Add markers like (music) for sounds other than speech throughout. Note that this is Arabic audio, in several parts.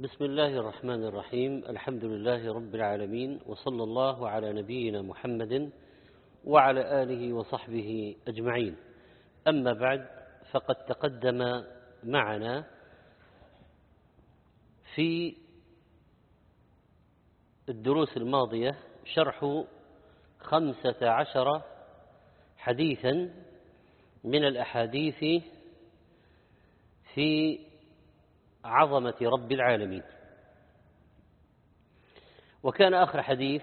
بسم الله الرحمن الرحيم. الحمد لله رب العالمين وصلى الله على نبينا محمد وعلى آله وصحبه أجمعين. أما بعد فقد تقدم معنا في الدروس الماضية شرح خمسة عشر حديثا من الأحاديث في عظمة رب العالمين. وكان آخر حديث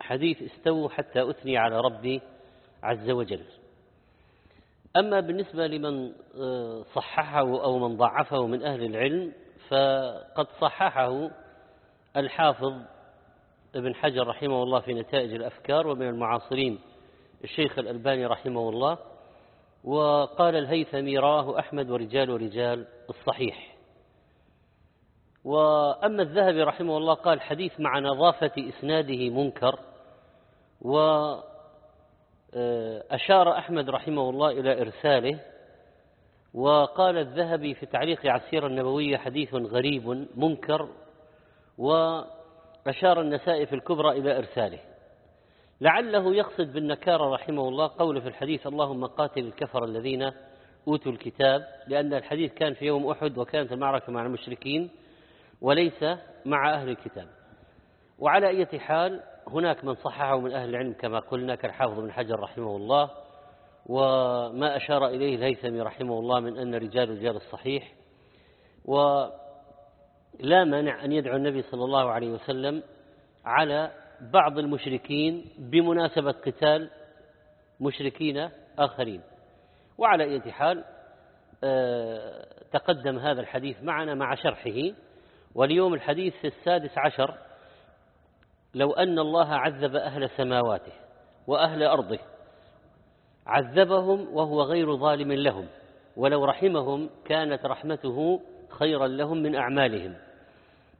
حديث استووا حتى أثني على ربي عز وجل. أما بالنسبة لمن صححه أو من ضعفه من أهل العلم فقد صححه الحافظ ابن حجر رحمه الله في نتائج الأفكار ومن المعاصرين الشيخ الألباني رحمه الله. وقال الهيثمي راه أحمد ورجال ورجال الصحيح. وأما الذهبي رحمه الله قال حديث مع نظافة إسناده منكر وأشار أحمد رحمه الله إلى إرساله وقال الذهبي في تعليق على السيرة النبوية حديث غريب منكر وأشار النسائي في الكبرى إلى إرساله. لعله يقصد بالنكارة رحمه الله قول في الحديث اللهم قاتل الكفر الذين أوتوا الكتاب لأن الحديث كان في يوم أحد وكانت المعركة مع المشركين وليس مع أهل الكتاب. وعلى أي حال هناك من صححه من أهل العلم كما قلنا كالحافظ بن حجر رحمه الله وما أشار إليه الهيثمي رحمه الله من أن رجال رجال الصحيح ولا مانع أن يدعو النبي صلى الله عليه وسلم على بعض المشركين بمناسبة قتال مشركين آخرين. وعلى أي حال تقدم هذا الحديث معنا مع شرحه. واليوم الحديث السادس عشر لو أن الله عذب أهل سماواته وأهل أرضه عذبهم وهو غير ظالم لهم ولو رحمهم كانت رحمته خيرا لهم من أعمالهم.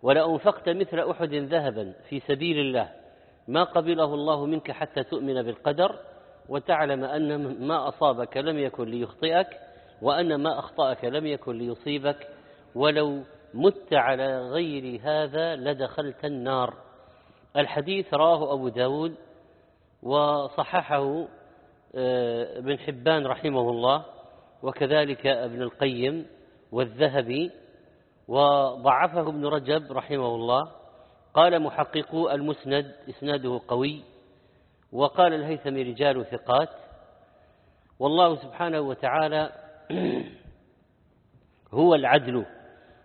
ولأنفقت مثل أحد ذهبا في سبيل الله ما قبله الله منك حتى تؤمن بالقدر وتعلم أن ما أصابك لم يكن ليخطئك وأن ما أخطأك لم يكن ليصيبك ولو مت على غير هذا لدخلت النار. الحديث راه أبو داود وصححه ابن حبان رحمه الله وكذلك ابن القيم والذهبي وضعفه ابن رجب رحمه الله. قال محققو المسند إسناده قوي وقال الهيثمي رجال ثقات. والله سبحانه وتعالى (clears throat) هو العدل.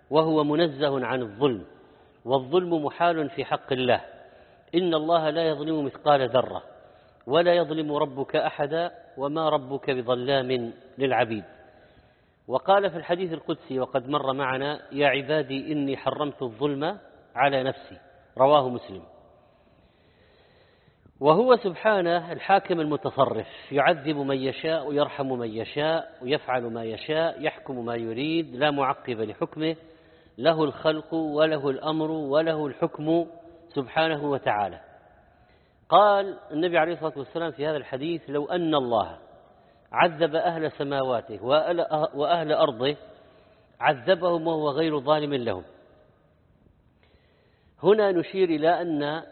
وهو منزه عن الظلم والظلم محال في حق الله. إن الله لا يظلم مثقال ذرة ولا يظلم ربك أحدا وما ربك بظلام للعبيد. وقال في الحديث القدسي وقد مر معنا يا عبادي إني حرمت الظلم على نفسي. رواه مسلم. وهو سبحانه الحاكم المتصرف يعذب من يشاء ويرحم من يشاء ويفعل ما يشاء يحكم ما يريد لا معقب لحكمه له الخلق وله الأمر وله الحكم سبحانه وتعالى. قال النبي عليه الصلاة والسلام في هذا الحديث لو أن الله عذب أهل سماواته وأهل أرضه عذبهم وهو غير ظالم لهم. هنا نشير إلى أن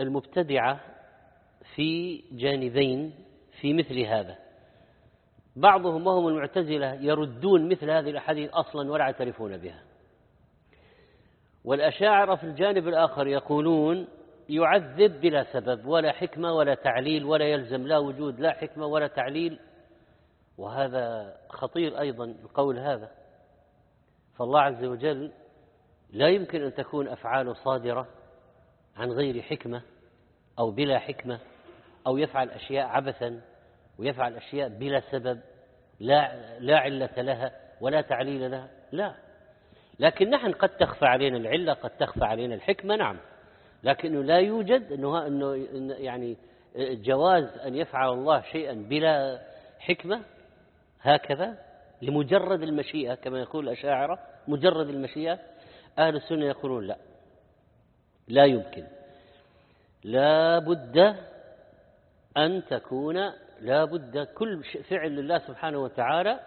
المبتدعة في جانبين في مثل هذا. بعضهم وهم المعتزلة يردون مثل هذه الأحاديث أصلا ولا يعترفون بها. والأشاعرة في الجانب الآخر يقولون يعذب بلا سبب ولا حكمة ولا تعليل ولا يلزم لا وجود لا حكمة ولا تعليل. وهذا خطير أيضا القول هذا. فالله عز وجل لا يمكن أن تكون أفعاله صادرة عن غير حكمة أو بلا حكمة أو يفعل أشياء عبثا ويفعل أشياء بلا سبب لا, لا علة لها ولا تعليل لها. لا. لكن نحن قد تخفى علينا العلة قد تخفى علينا الحكمة نعم. لكنه لا يوجد أنه, أنه يعني جواز أن يفعل الله شيئا بلا حكمة هكذا لمجرد المشيئة كما يقول الأشاعرة مجرد المشيئة أهل السنة يقولون لا. لا يمكن. لا بد أن تكون لا بد كل فعل لله سبحانه وتعالى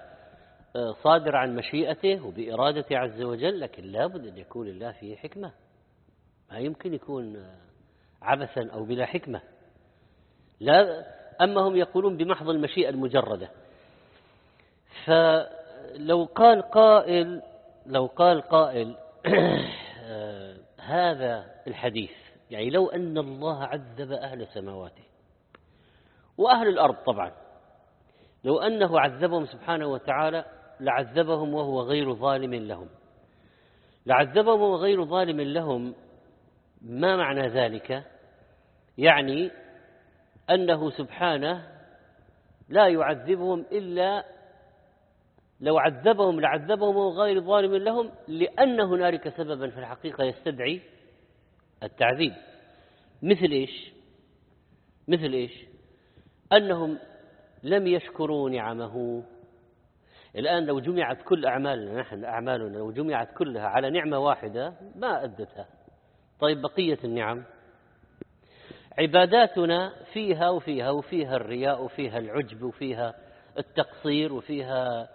صادر عن مشيئته وبإرادته عز وجل لكن لابد أن يكون الله فيه حكمة. ما يمكن يكون آه، عبثا أو بلا حكمة. لا أما هم يقولون بمحض المشيئة المجردة. فلو قال قائل لو قال قائل (clears throat) آه، هذا الحديث يعني لو أن الله عذب أهل سماواته وأهل الأرض طبعا لو أنه عذبهم سبحانه وتعالى لعذبهم وهو غير ظالم لهم. لعذبهم وهو غير ظالم لهم ما معنى ذلك؟ يعني أنه سبحانه لا يعذبهم إلا لو عذبهم لعذبهم وهو غير ظالم لهم لأن هنالك سببا في الحقيقة يستدعي التعذيب. مثل إيش؟ مثل إيش؟ أنهم لم يشكروا نعمه. الآن لو جمعت كل أعمالنا نحن أعمالنا لو جمعت كلها على نعمة واحدة ما أدتها. طيب بقية النعم؟ عباداتنا فيها وفيها وفيها الرياء وفيها العجب وفيها التقصير وفيها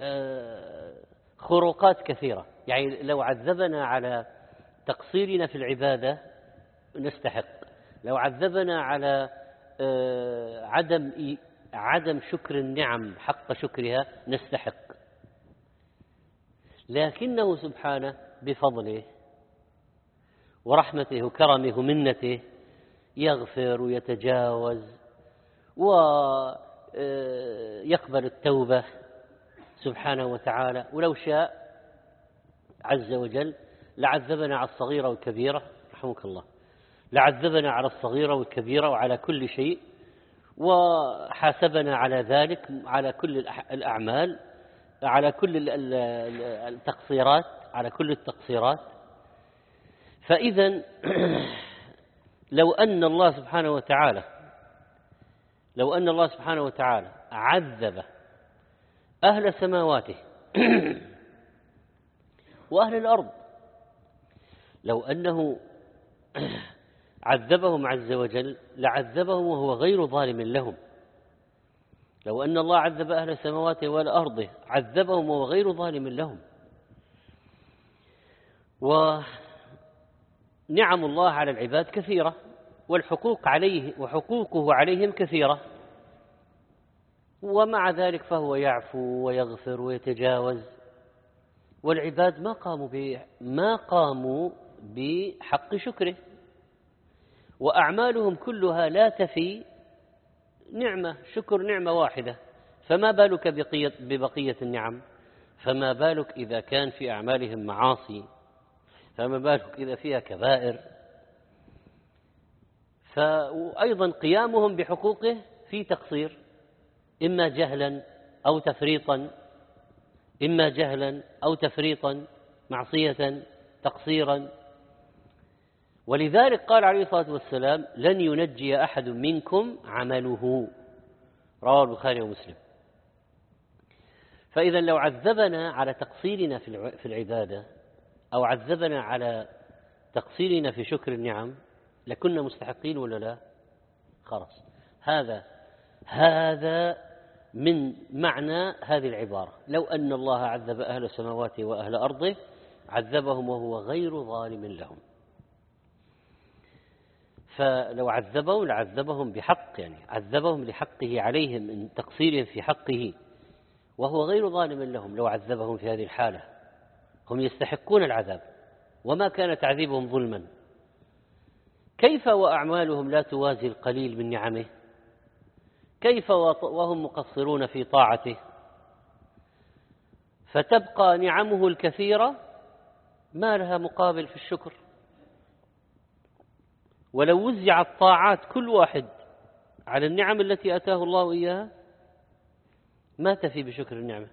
آه، خروقات كثيرة. يعني لو عذبنا على تقصيرنا في العبادة نستحق. لو عذبنا على آه، عدم عدم شكر النعم حق شكرها نستحق. لكنه سبحانه بفضله ورحمته وكرمه ومنته يغفر ويتجاوز ويقبل التوبة سبحانه وتعالى. ولو شاء عز وجل لعذبنا على الصغيرة والكبيرة. رحمك الله. لعذبنا على الصغيرة والكبيرة وعلى كل شيء وحاسبنا على ذلك على كل الأعمال على كل التقصيرات على كل التقصيرات. فإذا (clears throat) لو أن الله سبحانه وتعالى لو أن الله سبحانه وتعالى عذب أهل سماواته (clears throat) وأهل الأرض لو أنه (clears throat) عذبهم عز وجل لعذبهم وهو غير ظالم لهم. لو أن الله عذب أهل السماوات والأرض عذبهم وهو غير ظالم لهم. ونعم الله على العباد كثيرة والحقوق عليه وحقوقه عليهم كثيرة. ومع ذلك فهو يعفو ويغفر ويتجاوز. والعباد ما قاموا ما قاموا بحق شكره. وأعمالهم كلها لا تفي نعمة شكر نعمة واحدة. فما بالك بقية ببقية النعم؟ فما بالك إذا كان في أعمالهم معاصي؟ فما بالك إذا فيها كبائر؟ فأيضا قيامهم بحقوقه في تقصير إما جهلا أو تفريطا إما جهلا أو تفريطا معصية تقصيرا. ولذلك قال عليه الصلاة والسلام لن ينجي أحد منكم عمله. رواه البخاري ومسلم. فإذا لو عذبنا على تقصيرنا في العبادة أو عذبنا على تقصيرنا في شكر النعم لكنا مستحقين ولا لا؟ خلاص. هذا هذا من معنى هذه العبارة. لو أن الله عذب أهل السماوات وأهل أرضه عذبهم وهو غير ظالم لهم. فلو عذبهم لعذبهم بحق يعني عذبهم لحقه عليهم من تقصيرهم في حقه وهو غير ظالم لهم لو عذبهم في هذه الحالة. هم يستحقون العذاب وما كان تعذيبهم ظلما. كيف وأعمالهم لا توازي القليل من نعمه؟ كيف وهم مقصرون في طاعته؟ فتبقى نعمه الكثيرة ما لها مقابل في الشكر. ولو وزعت طاعات كل واحد على النعم التي أتاه الله إياها ما تفي بشكر النعمة.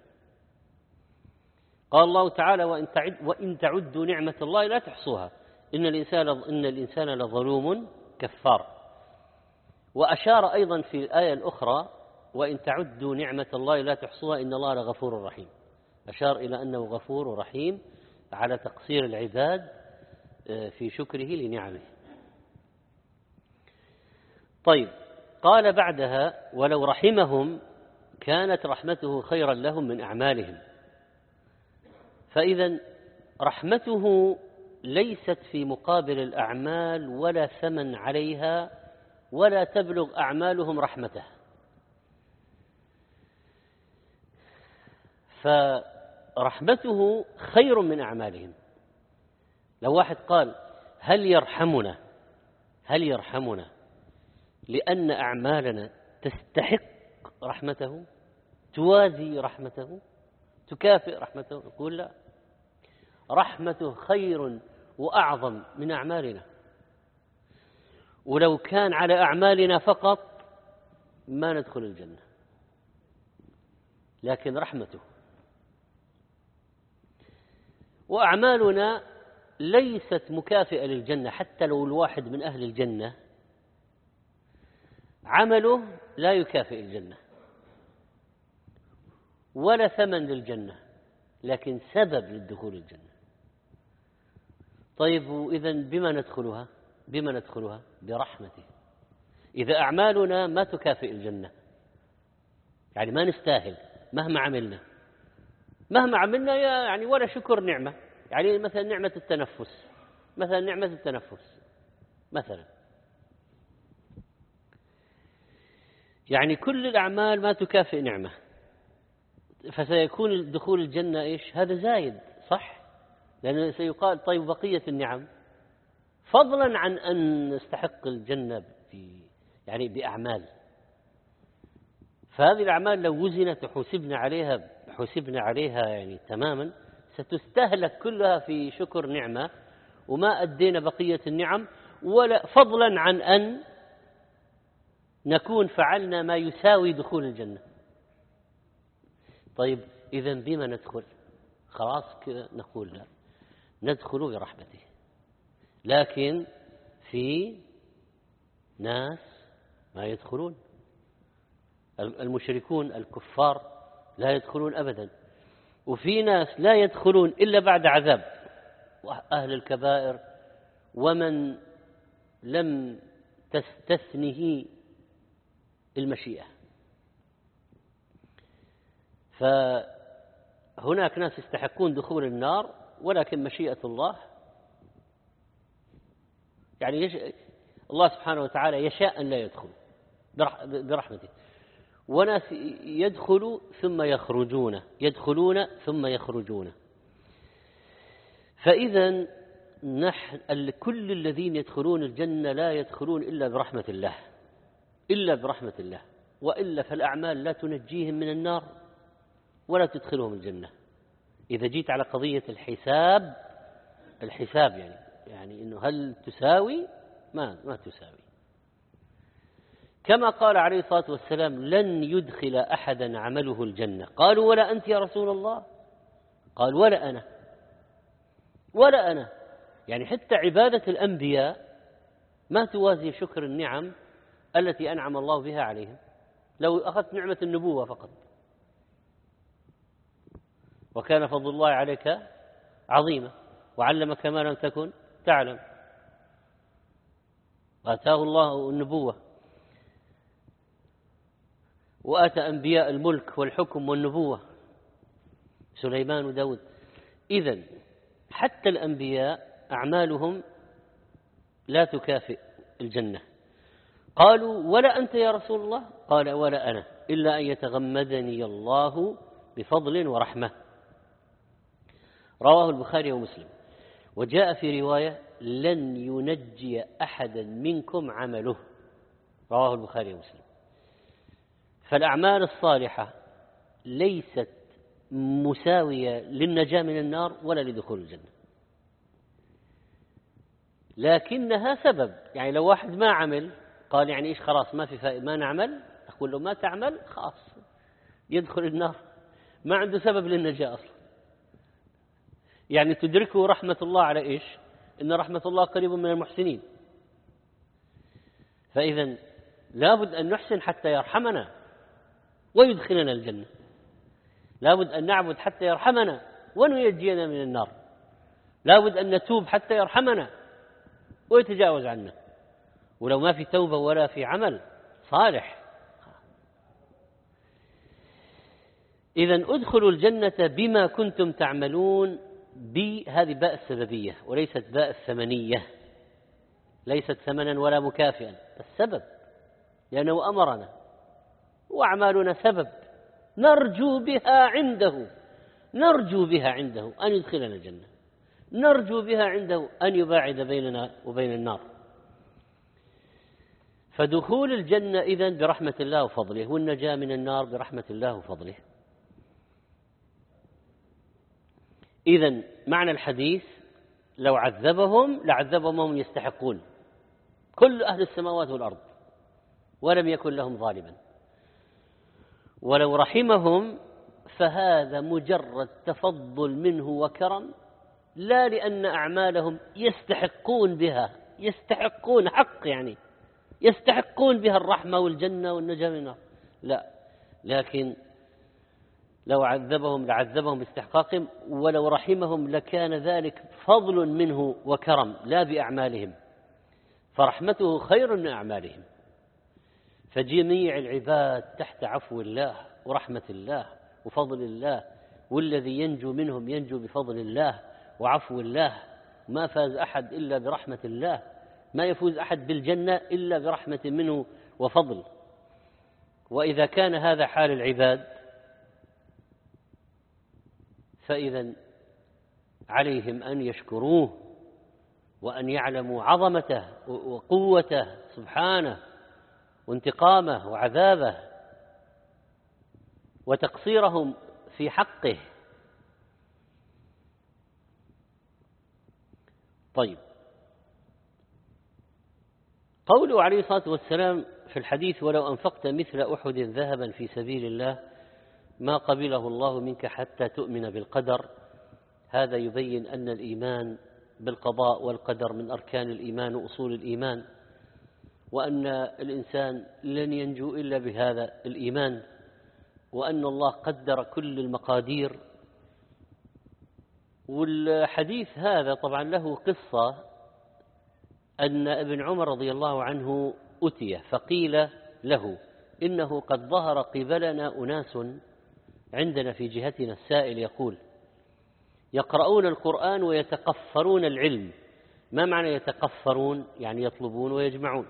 قال الله تعالى وإن, تعد وإن تعدوا نعمة الله لا تحصوها. إن الإنسان, إن الإنسان لظلوم كفار. وأشار أيضا في الآية الأخرى وإن تعدوا نعمة الله لا تحصوها إن الله لغفور رحيم. أشار إلى أنه غفور رحيم على تقصير العباد آه، في شكره لنعمه. طيب قال بعدها ولو رحمهم كانت رحمته خيرا لهم من أعمالهم. فإذا رحمته ليست في مقابل الأعمال ولا ثمن عليها ولا تبلغ أعمالهم رحمته. فرحمته خير من أعمالهم. لو واحد قال هل يرحمنا؟ هل يرحمنا؟ لأن أعمالنا تستحق رحمته توازي رحمته تكافئ رحمته يقول لا. رحمته خير وأعظم من أعمالنا. ولو كان على أعمالنا فقط ما ندخل الجنة. لكن رحمته. وأعمالنا ليست مكافئة للجنة حتى لو الواحد من أهل الجنة عمله لا يكافئ الجنة ولا ثمن للجنة لكن سبب للدخول الجنة. طيب وإذا بما ندخلها؟ بما ندخلها؟ برحمته. إذا أعمالنا ما تكافئ الجنة يعني ما نستاهل مهما عملنا. مهما عملنا يعني ولا شكر نعمة يعني مثلا نعمة التنفس مثلا نعمة التنفس مثلا. يعني كل الأعمال ما تكافئ نعمة. فسيكون دخول الجنة إيش؟ هذا زايد صح؟ لأنه سيقال طيب بقية النعم. فضلا عن أن نستحق الجنة يعني بأعمال. فهذه الأعمال لو وزنت وحسبنا عليها حسبنا عليها يعني تماما ستستهلك كلها في شكر نعمة وما أدينا بقية النعم ولا فضلا عن أن نكون فعلنا ما يساوي دخول الجنة. طيب إذا بما ندخل؟ خلاص كذا نقول لا. ندخل برحمته. لكن في ناس ما يدخلون. المشركون الكفار لا يدخلون أبدا. وفي ناس لا يدخلون إلا بعد عذاب. أهل الكبائر ومن لم تستثنه المشيئة. فهناك ناس يستحقون دخول النار ولكن مشيئة الله يعني يش... الله سبحانه وتعالى يشاء أن لا يدخل برحمته. وناس يدخلوا ثم يخرجون يدخلون ثم يخرجون. فإذا نحن كل الذين يدخلون الجنة لا يدخلون إلا برحمة الله. إلا برحمة الله وإلا فالأعمال لا تنجيهم من النار ولا تدخلهم الجنة. إذا جيت على قضية الحساب الحساب يعني يعني إنه هل تساوي؟ ما ما تساوي. كما قال عليه الصلاة والسلام لن يدخل أحدا عمله الجنة. قالوا ولا أنت يا رسول الله. قال ولا أنا. ولا أنا. يعني حتى عبادة الأنبياء ما توازي شكر النعم التي أنعم الله بها عليهم. لو أخذت نعمة النبوة فقط. وكان فضل الله عليك عظيما. وعلمك ما لم تكن تعلم. وآتاه الله النبوة. وآتى أنبياء الملك والحكم والنبوة. سليمان وداود. إذا حتى الأنبياء أعمالهم لا تكافئ الجنة. قالوا ولا أنت يا رسول الله؟ قال ولا أنا إلا أن يتغمدني الله بفضل ورحمة. رواه البخاري ومسلم. وجاء في رواية لن ينجي أحدا منكم عمله. رواه البخاري ومسلم. فالأعمال الصالحة ليست مساوية للنجاة من النار ولا لدخول الجنة. لكنها سبب يعني لو واحد ما عمل قال يعني إيش خلاص ما في فائدة ما نعمل؟ أقول له ما تعمل خلاص يدخل النار. ما عنده سبب للنجاة أصلا. يعني تدركه رحمة الله على إيش؟ إن رحمة الله قريب من المحسنين. فإذا لابد أن نحسن حتى يرحمنا ويدخلنا الجنة. لابد أن نعبد حتى يرحمنا ونيجينا من النار. لابد أن نتوب حتى يرحمنا ويتجاوز عنا. ولو ما في توبة ولا في عمل صالح. إذا ادخلوا الجنة بما كنتم تعملون بهذه باء السببية وليست باء الثمنية. ليست ثمنا ولا مكافئا السبب لأنه أمرنا. وأعمالنا سبب. نرجو بها عنده. نرجو بها عنده أن يدخلنا الجنة. نرجو بها عنده أن يباعد بيننا وبين النار. فدخول الجنة إذن برحمة الله وفضله والنجاة من النار برحمة الله وفضله. إذا معنى الحديث لو عذبهم لعذبهم هم يستحقون. كل أهل السماوات والأرض ولم يكن لهم ظالما. ولو رحمهم فهذا مجرد تفضل منه وكرم لا لأن أعمالهم يستحقون بها يستحقون حق يعني. يستحقون بها الرحمة والجنة والنجاة من النار. لا. لكن لو عذبهم لعذبهم باستحقاقهم ولو رحمهم لكان ذلك فضل منه وكرم لا بأعمالهم. فرحمته خير من أعمالهم. فجميع العباد تحت عفو الله ورحمة الله وفضل الله والذي ينجو منهم ينجو بفضل الله وعفو الله. ما فاز أحد إلا برحمة الله. ما يفوز أحد بالجنة إلا برحمة منه وفضل. وإذا كان هذا حال العباد فإذا عليهم أن يشكروه وأن يعلموا عظمته وقوته سبحانه وانتقامه وعذابه وتقصيرهم في حقه. طيب قوله عليه الصلاة والسلام في الحديث ولو أنفقت مثل أحد ذهبا في سبيل الله ما قبله الله منك حتى تؤمن بالقدر هذا يبين أن الإيمان بالقضاء والقدر من أركان الإيمان وأصول الإيمان وأن الإنسان لن ينجو إلا بهذا الإيمان وأن الله قدر كل المقادير. والحديث هذا طبعا له قصة أن ابن عمر رضي الله عنه أتي فقيل له إنه قد ظهر قبلنا أناس عندنا في جهتنا السائل يقول يقرؤون القرآن ويتقفرون العلم. ما معنى يتقفرون؟ يعني يطلبون ويجمعون.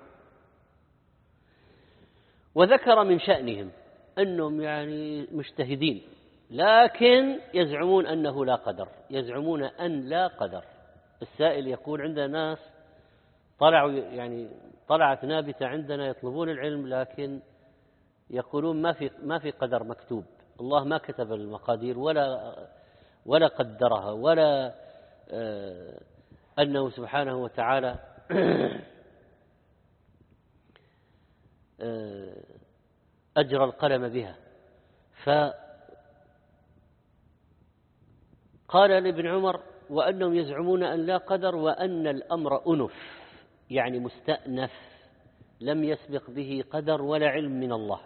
وذكر من شأنهم أنهم يعني مجتهدين لكن يزعمون أنه لا قدر يزعمون أن لا قدر. السائل يقول عندنا ناس طلعوا يعني طلعت نابتة عندنا يطلبون العلم لكن يقولون ما في ما في قدر مكتوب. الله ما كتب المقادير ولا ولا قدرها ولا آه، أنه سبحانه وتعالى (clears throat) آه، أجرى القلم بها. فقال لابن عمر وأنهم يزعمون أن لا قدر وأن الأمر أنف. يعني مستأنف لم يسبق به قدر ولا علم من الله.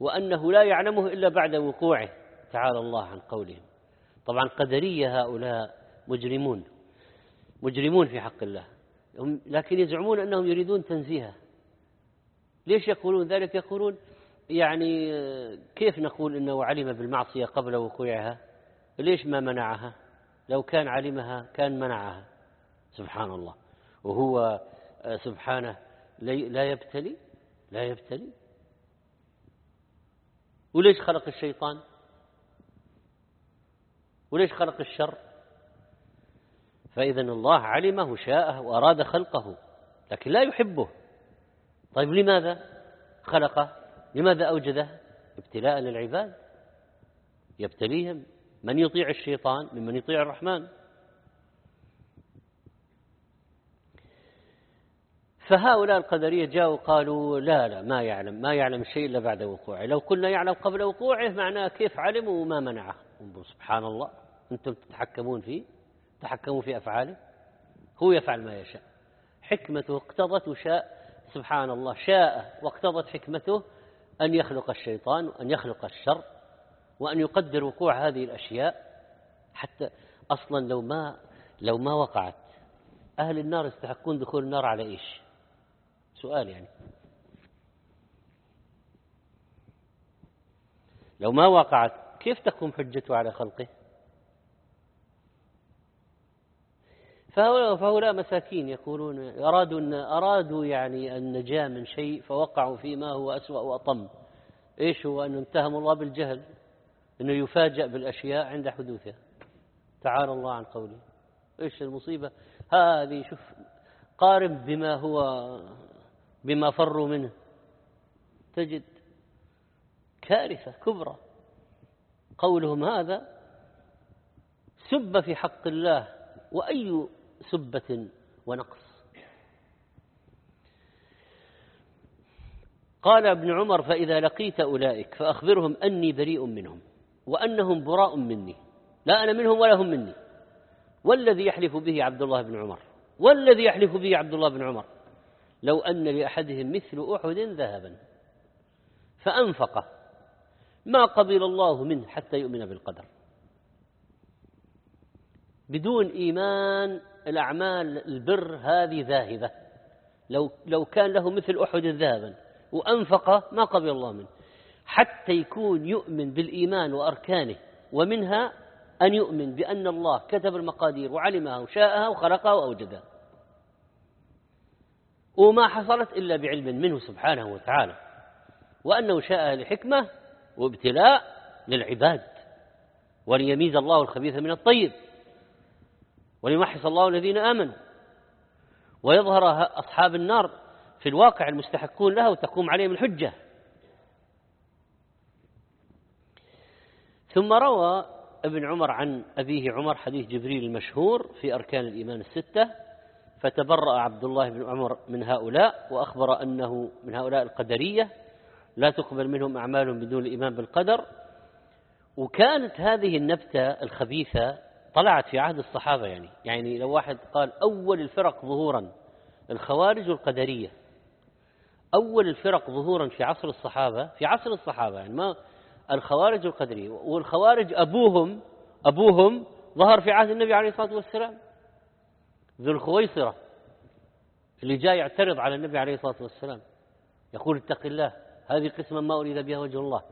وأنه لا يعلمه إلا بعد وقوعه تعالى الله عن قولهم. طبعا قدرية هؤلاء مجرمون مجرمون في حق الله. لكن يزعمون أنهم يريدون تنزيهه. ليش يقولون ذلك؟ يقولون يعني كيف نقول إنه علم بالمعصية قبل وقوعها؟ ليش ما منعها؟ لو كان علمها كان منعها. سبحان الله وهو سبحانه لا يبتلي لا يبتلي. وليش خلق الشيطان؟ وليش خلق الشر؟ فإذا الله علمه شاءه وأراد خلقه لكن لا يحبه. طيب لماذا خلقه؟ لماذا أوجده؟ ابتلاء للعباد. يبتليهم من يطيع الشيطان ممن يطيع الرحمن. فهؤلاء القدرية جاءوا قالوا لا لا ما يعلم ما يعلم الشيء إلا بعد وقوعه. لو كنا يعلم قبل وقوعه معناه كيف علم وما منعه. سبحان الله. أنتم تتحكمون فيه تحكموا في أفعاله؟ هو يفعل ما يشاء. حكمته اقتضت وشاء سبحان الله شاء واقتضت حكمته أن يخلق الشيطان وأن يخلق الشر وأن يقدر وقوع هذه الأشياء. حتى أصلا لو ما لو ما وقعت أهل النار يستحقون دخول النار على إيش؟ سؤال يعني. لو ما وقعت كيف تقوم حجته على خلقه؟ فهؤلاء مساكين يقولون أرادوا أن أرادوا يعني النجاة من شيء فوقعوا فيما هو أسوأ وأطم. إيش هو؟ أن اتهم الله بالجهل أنه يفاجأ بالأشياء عند حدوثها. تعالى الله عن قوله. إيش المصيبة؟ هذه شوف قارب بما هو بما فروا منه. تجد كارثة كبرى. قولهم هذا سب في حق الله وأي سبة ونقص؟ قال ابن عمر فإذا لقيت أولئك فأخبرهم أني بريء منهم وأنهم براء مني. لا أنا منهم ولا هم مني. والذي يحلف به عبد الله بن عمر والذي يحلف به عبد الله بن عمر. لو أن لأحدهم مثل أحد ذهبا فأنفقه. ما قبل الله منه حتى يؤمن بالقدر. بدون إيمان الأعمال البر هذه ذاهبة. لو لو كان له مثل أحد ذهبا وأنفق ما قبل الله منه. حتى يكون يؤمن بالإيمان وأركانه ومنها أن يؤمن بأن الله كتب المقادير وعلمها وشاءها وخلقها وأوجدها وما حصلت إلا بعلم منه سبحانه وتعالى وأنه شاءها لحكمة وابتلاء للعباد وليميز الله الخبيث من الطيب وليمحص الله الذين آمنوا ويظهر أصحاب النار في الواقع المستحقون لها وتقوم عليهم الحجة. ثم روى ابن عمر عن أبيه عمر حديث جبريل المشهور في أركان الإيمان الستة فتبرأ عبد الله بن عمر من هؤلاء وأخبر أنه من هؤلاء القدرية لا تقبل منهم أعمال بدون الإيمان بالقدر. وكانت هذه النبتة الخبيثة طلعت في عهد الصحابة يعني. يعني لو واحد قال أول الفرق ظهورا الخوارج والقدرية أول الفرق ظهورا في عصر الصحابة في عصر الصحابة يعني ما الخوارج والقدرية والخوارج أبوهم أبوهم ظهر في عهد النبي عليه الصلاة والسلام. ذو الخويصرة اللي جاء يعترض على النبي عليه الصلاة والسلام يقول اتق الله هذه قسمة ما أريد بها وجه الله.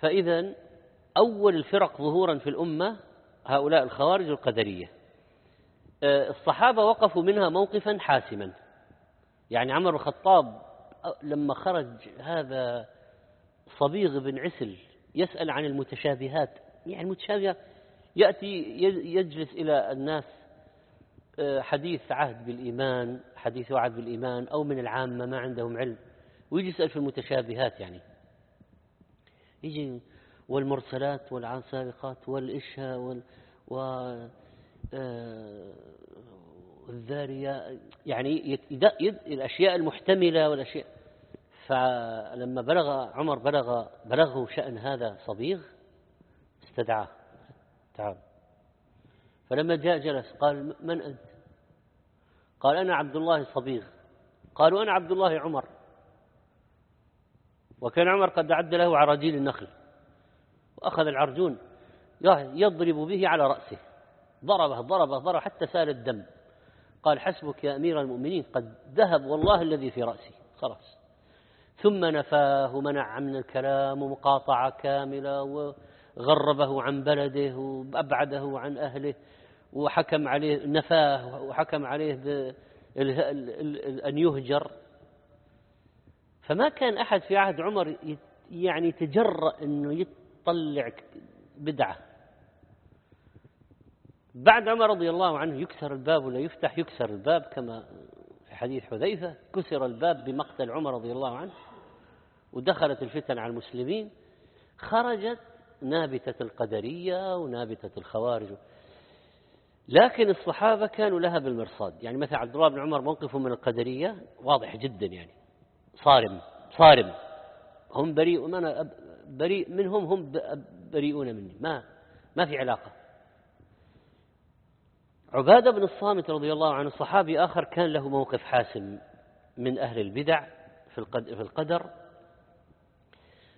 فإذا أول الفرق ظهورا في الأمة هؤلاء الخوارج القدرية. آه، الصحابة وقفوا منها موقفا حاسما. يعني عمر الخطاب لما خرج هذا صبيغ بن عسل يسأل عن المتشابهات يعني المتشابهات يأتي يجلس إلى الناس حديث عهد بالإيمان حديث وعد بالإيمان أو من العامة ما عندهم علم. ويجي يسأل في المتشابهات يعني. يجي والمرسلات والسابقات والإشهاء وال و آه، الذارية يعني يد الأشياء المحتملة والأشياء. فلما بلغ عمر بلغ بلغه شأن هذا صبيغ استدعاه. تعال. فلما جاء جلس قال من أنت؟ قال أنا عبد الله صبيغ قالوا أنا عبد الله عمر. وكان عمر قد أعد له عراجيل النخل وأخذ العرجون يضرب به على رأسه ضربه ضربه ضرب حتى سال الدم. قال حسبك يا أمير المؤمنين قد ذهب والله الذي في رأسي. خلاص. ثم نفاه ومنع من الكلام ومقاطعة كاملة وغربه عن بلده وأبعده عن أهله. وحكم عليه نفاه وحكم عليه أن يهجر. فما كان أحد في عهد عمر يعني يتجرأ أنه يطلع بدعة. بعد عمر رضي الله عنه يكسر الباب ولا يفتح يكسر الباب كما في حديث حذيفة. كسر الباب بمقتل عمر رضي الله عنه ودخلت الفتن على المسلمين. خرجت نابتة القدرية ونابتة الخوارج. لكن الصحابة كانوا لها بالمرصاد. يعني مثلا عبد الله بن عمر موقفه من القدرية واضح جدا يعني. صارم صارم. هم بريء أنا بريء منهم هم بريئون مني. ما ما في علاقة. عبادة بن الصامت رضي الله عنه صحابي آخر كان له موقف حاسم من أهل البدع في القدر.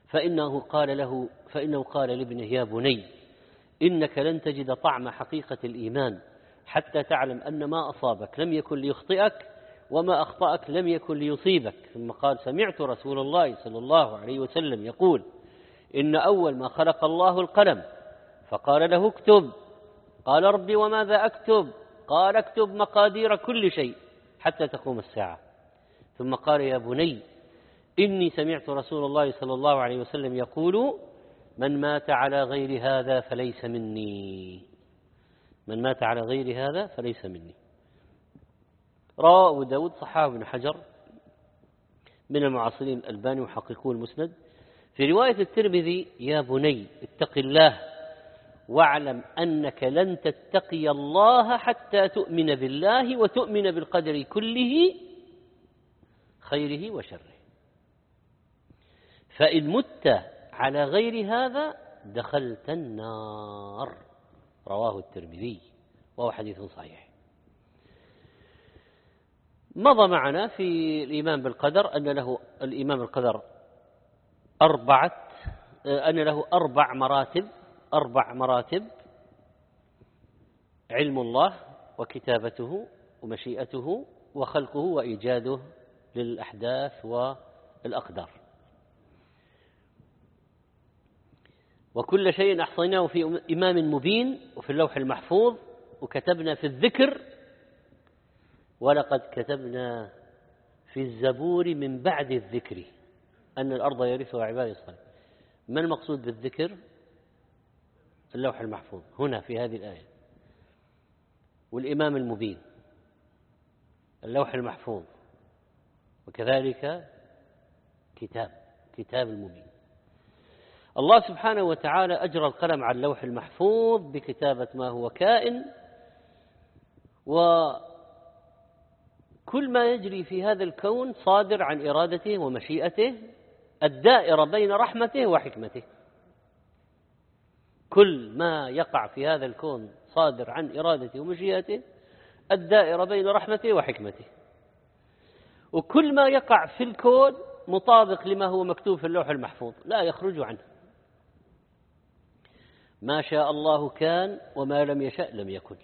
فإنه قال له فإنه قال لابنه يا بني إنك لن تجد طعم حقيقة الإيمان حتى تعلم أن ما أصابك لم يكن ليخطئك وما أخطأك لم يكن ليصيبك. ثم قال سمعت رسول الله صلى الله عليه وسلم يقول إن أول ما خلق الله القلم فقال له اكتب. قال ربي وماذا أكتب؟ قال اكتب مقادير كل شيء حتى تقوم الساعة. ثم قال يا بني إني سمعت رسول الله صلى الله عليه وسلم يقول من مات على غير هذا فليس مني. من مات على غير هذا فليس مني. رواه أبو داود صحابه بن حجر من المعاصرين الألباني وحققوا المسند. في رواية الترمذي يا بني اتق الله واعلم أنك لن تتقي الله حتى تؤمن بالله وتؤمن بالقدر كله خيره وشره. فإن مت على غير هذا دخلت النار. رواه الترمذي وهو حديث صحيح. مضى معنا في الإيمان بالقدر أن له الإيمان بالقدر أربعة أن له أربع مراتب أربع مراتب علم الله وكتابته ومشيئته وخلقه وإيجاده للأحداث والأقدار. وكل شيء أحصيناه في إمام مبين وفي اللوح المحفوظ وكتبنا في الذكر ولقد كتبنا في الزبور من بعد الذكر أن الأرض يرثها عبادي الصالحين. ما المقصود بالذكر؟ اللوح المحفوظ. هنا في هذه الآية. والإمام المبين. اللوح المحفوظ. وكذلك كتاب. كتاب المبين. الله سبحانه وتعالى أجرى القلم على اللوح المحفوظ بكتابة ما هو كائن. وكل ما يجري في هذا الكون صادر عن إرادته ومشيئته الدائرة بين رحمته وحكمته. كل ما يقع في هذا الكون صادر عن إرادته ومشيئته الدائرة بين رحمته وحكمته. وكل ما يقع في الكون مطابق لما هو مكتوب في اللوح المحفوظ لا يخرج عنه. ما شاء الله كان وما لم يشأ لم يكن.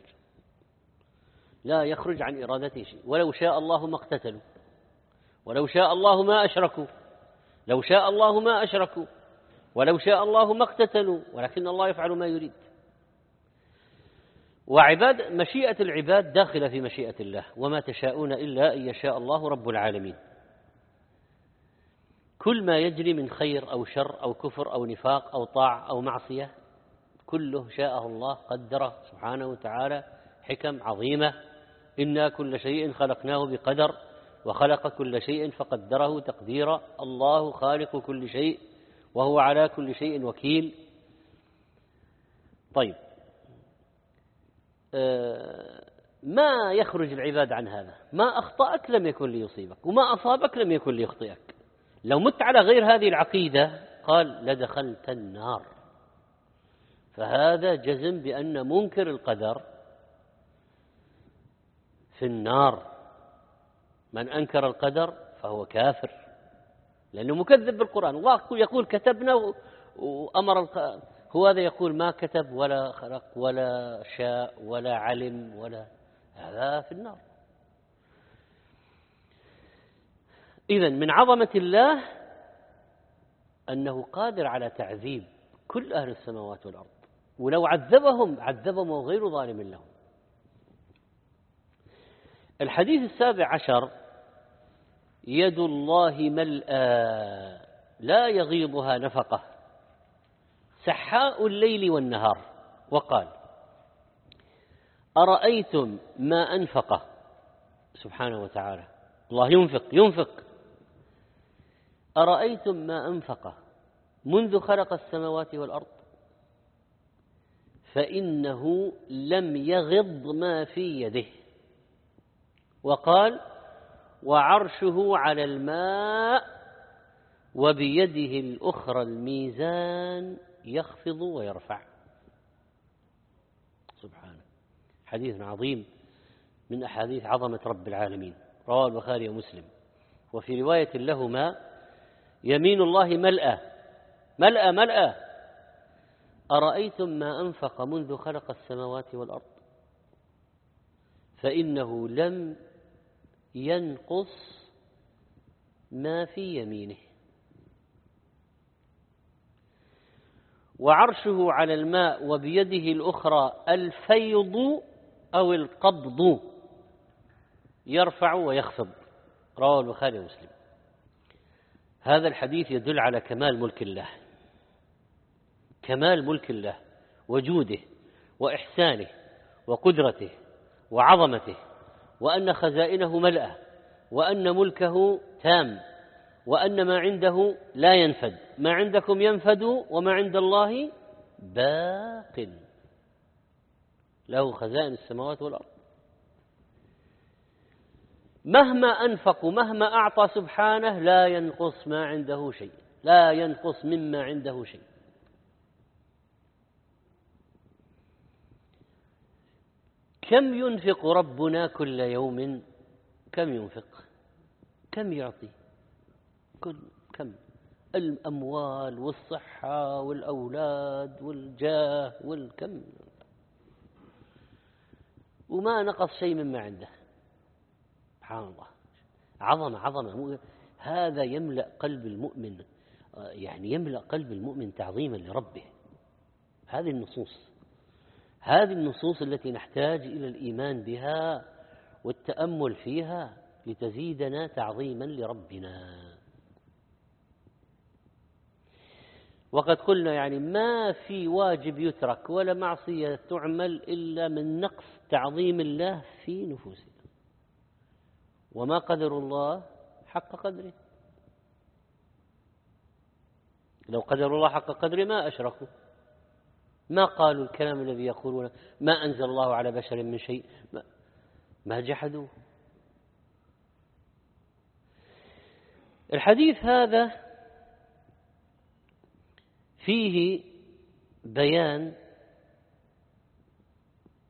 لا يخرج عن إرادته شيء. ولو شاء الله ما اقتتلوا. ولو شاء الله ما أشركوا. لو شاء الله ما أشركوا. ولو شاء الله ما اقتتلوا. ولكن الله يفعل ما يريد. وعباد مشيئة العباد داخلة في مشيئة الله. وما تشاءون إلا أن يشاء الله رب العالمين. كل ما يجري من خير أو شر أو كفر أو نفاق أو طاعة أو معصية كله شاءه الله قدره سبحانه وتعالى حكم عظيمة. إنا كل شيء خلقناه بقدر وخلق كل شيء فقدره تقديرا. الله خالق كل شيء وهو على كل شيء وكيل. طيب. آه، ما يخرج العباد عن هذا؟ ما أخطأك لم يكن ليصيبك وما أصابك لم يكن ليخطئك. لو مت على غير هذه العقيدة قال لدخلت النار. فهذا جزم بأن منكر القدر في النار. من أنكر القدر فهو كافر لأنه مكذب بالقرآن. الله يقول كتبنا وأمر هو هذا يقول ما كتب ولا خلق ولا شاء ولا علم ولا هذا في النار. إذا من عظمة الله أنه قادر على تعذيب كل أهل السماوات والأرض. ولو عذبهم عذبهم وغير ظالم لهم. الحديث السابع عشر يد الله ملأى لا يغيضها نفقة. سحاء الليل والنهار. وقال أرأيتم ما أنفقه؟ سبحانه وتعالى. الله ينفق ينفق. أرأيتم ما أنفقه منذ خلق السماوات والأرض؟ فإنه لم يغض ما في يده. وقال وعرشه على الماء وبيده الأخرى الميزان يخفض ويرفع. سبحانه. حديث عظيم من أحاديث عظمة رب العالمين. رواه البخاري ومسلم. وفي رواية لهما يمين الله ملأى ملأى ملأى أرأيتم ما أنفق منذ خلق السماوات والأرض؟ فإنه لم ينقص ما في يمينه. وعرشه على الماء وبيده الأخرى الفيض أو القبض. يرفع ويخفض. رواه البخاري ومسلم. هذا الحديث يدل على كمال ملك الله. كمال ملك الله وجوده وإحسانه وقدرته وعظمته وأن خزائنه ملأة وأن ملكه تام وأن ما عنده لا ينفد. ما عندكم ينفد وما عند الله باق. له خزائن السماوات والأرض. مهما أنفق مهما أعطى سبحانه لا ينقص ما عنده شيء لا ينقص مما عنده شيء. كم ينفق ربنا كل يوم؟ كم ينفق؟ كم يعطي؟ كل كم؟ الأموال والصحة والأولاد والجاه والكم. وما نقص شيء مما عنده. سبحان الله. عظمة عظمة. هذا يملأ قلب المؤمن. يعني يملأ قلب المؤمن تعظيما لربه. هذه النصوص. هذه النصوص التي نحتاج إلى الإيمان بها والتأمل فيها لتزيدنا تعظيما لربنا. وقد قلنا يعني ما في واجب يترك ولا معصية تعمل إلا من نقص تعظيم الله في نفوسنا. وما قدر الله حق قدره. لو قدر الله حق قدره ما أشركوا. ما قالوا الكلام الذي يقولون؟ ما أنزل الله على بشر من شيء. ما, ما جحدوا. الحديث هذا فيه بيان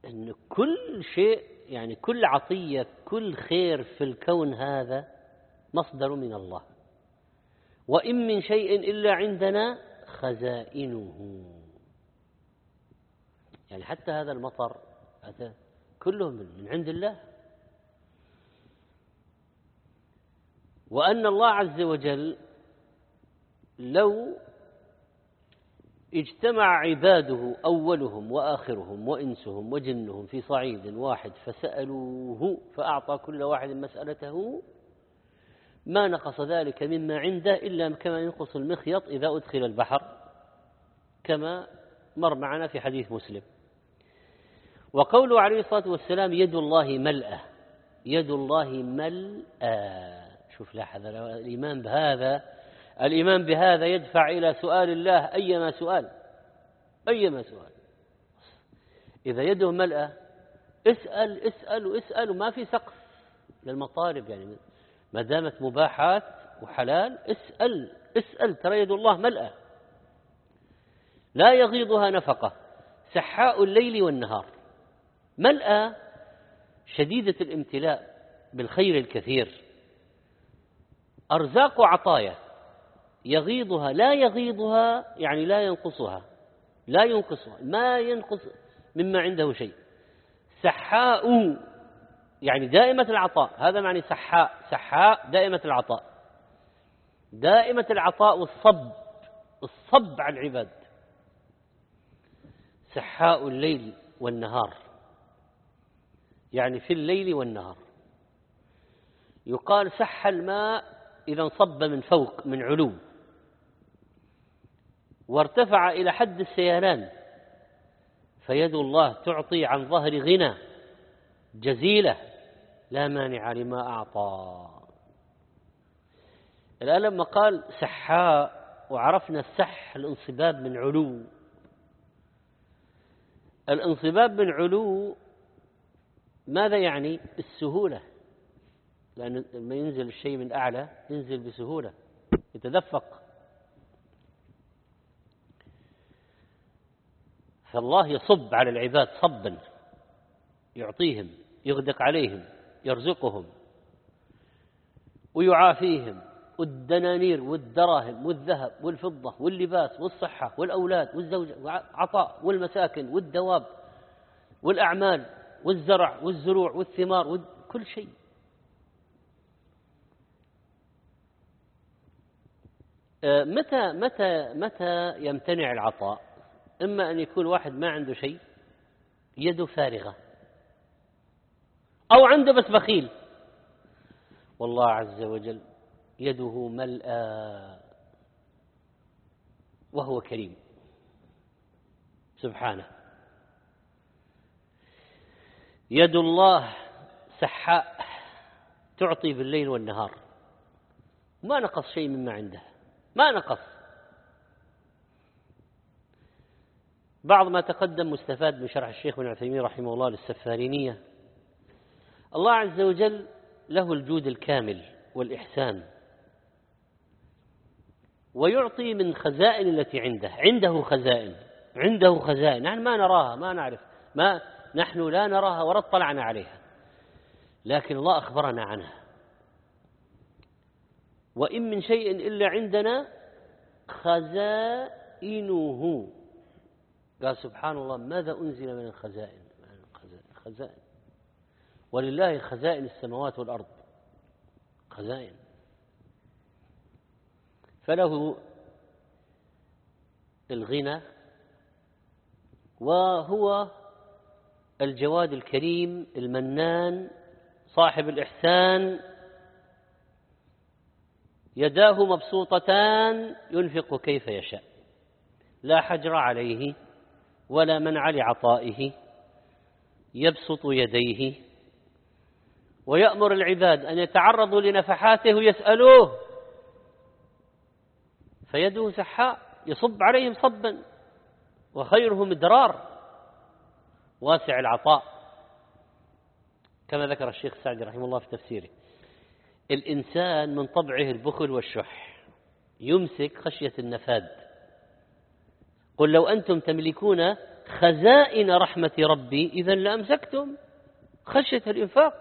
أن كل شيء يعني كل عطية كل خير في الكون هذا مصدر من الله. وإن من شيء إلا عندنا خزائنه. يعني حتى هذا المطر هذا كله من عند الله. وأن الله عز وجل لو اجتمع عباده أولهم وآخرهم وإنسهم وجنهم في صعيد واحد فسألوه فأعطى كل واحد مسألته ما نقص ذلك مما عنده إلا كما ينقص المخيط إذا أدخل البحر كما مر معنا في حديث مسلم. وقوله عليه الصلاة والسلام يد الله ملأة. يد الله ملأة. شوف لاحظ الإيمان بهذا الإيمان بهذا يدفع إلى سؤال الله أيما سؤال؟ أيما سؤال؟ إذا يده ملأة اسأل اسأل واسأل وما في سقف للمطالب يعني ما دامت مباحات وحلال اسأل اسأل ترى يد الله ملأة. لا يغيضها نفقة. سحاء الليل والنهار. ملأة شديدة الامتلاء بالخير الكثير. أرزاق وعطايا يغيضها لا يغيضها يعني لا ينقصها لا ينقصها ما ينقص مما عنده شيء. سحاء يعني دائمة العطاء هذا معنى سحاء سحاء دائمة العطاء. دائمة العطاء والصب الصب على العباد. سحاء الليل والنهار. يعني في الليل والنهار. يقال سح الماء إذا انصب من فوق من علو. وارتفع إلى حد السيلان فيد الله تعطي عن ظهر غنى جزيلة لا مانع لما أعطى. الآن لما قال سحاء وعرفنا السح الانصباب من علو. الانصباب من علو ماذا يعني السهولة لأن لما ينزل الشيء من أعلى ينزل بسهولة يتدفق. فالله يصب على العباد صبا يعطيهم يغدق عليهم يرزقهم ويعافيهم والدنانير والدراهم والذهب والفضة واللباس والصحة والأولاد والزوجة عطاء والمساكن والدواب والأعمال. والزرع والزروع والثمار وكل شيء. آه، متى متى متى يمتنع العطاء؟ إما أن يكون واحد ما عنده شيء يده فارغة. أو عنده بس بخيل. والله عز وجل يده ملأى. وهو كريم. سبحانه. يد الله سحاء تعطي بالليل والنهار. ما نقص شيء مما عنده. ما نقص. بعض ما تقدم مستفاد من شرح الشيخ بن عثيمين رحمه الله للسفارينية. الله عز وجل له الجود الكامل والإحسان. ويعطي من خزائن التي عنده. عنده خزائن. عنده خزائن. نحن ما نراها ما نعرف. ما نحن لا نراها ولا اطلعنا عليها. لكن الله أخبرنا عنها. وإن من شيء إلا عندنا خزائنه. قال سبحان الله ماذا أنزل من الخزائن؟ خزائن. ولله خزائن السماوات والأرض. خزائن. فله الغنى وهو الجواد الكريم المنان صاحب الإحسان يداه مبسوطتان ينفق كيف يشاء. لا حجر عليه ولا منع لعطائه يبسط يديه ويأمر العباد أن يتعرضوا لنفحاته ويسألوه فيده سحاء يصب عليهم صبا وخيره مدرار. واسع العطاء كما ذكر الشيخ السعدي رحمه الله في تفسيره. الإنسان من طبعه البخل والشح يمسك خشية النفاد. قل لو أنتم تملكون خزائن رحمة ربي إذا لأمسكتم خشية الإنفاق.